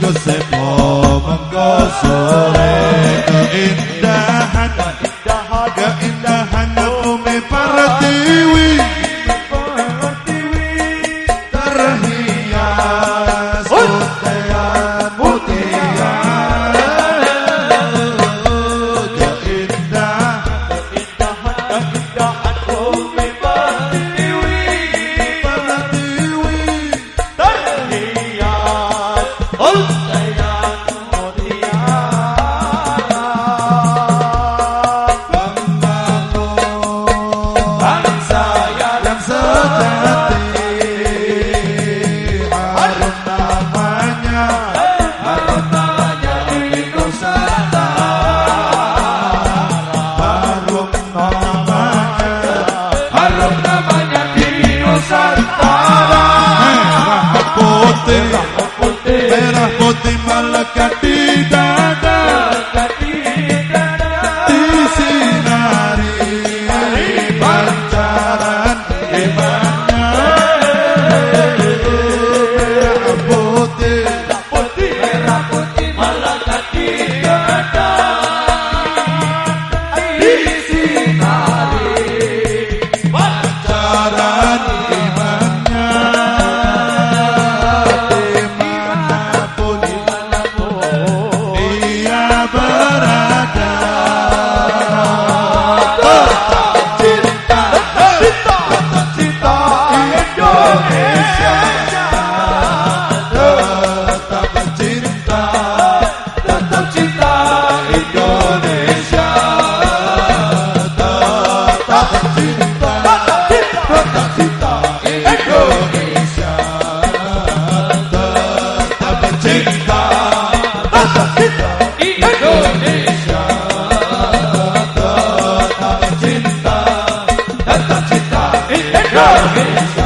menggo sepo menggo sore God.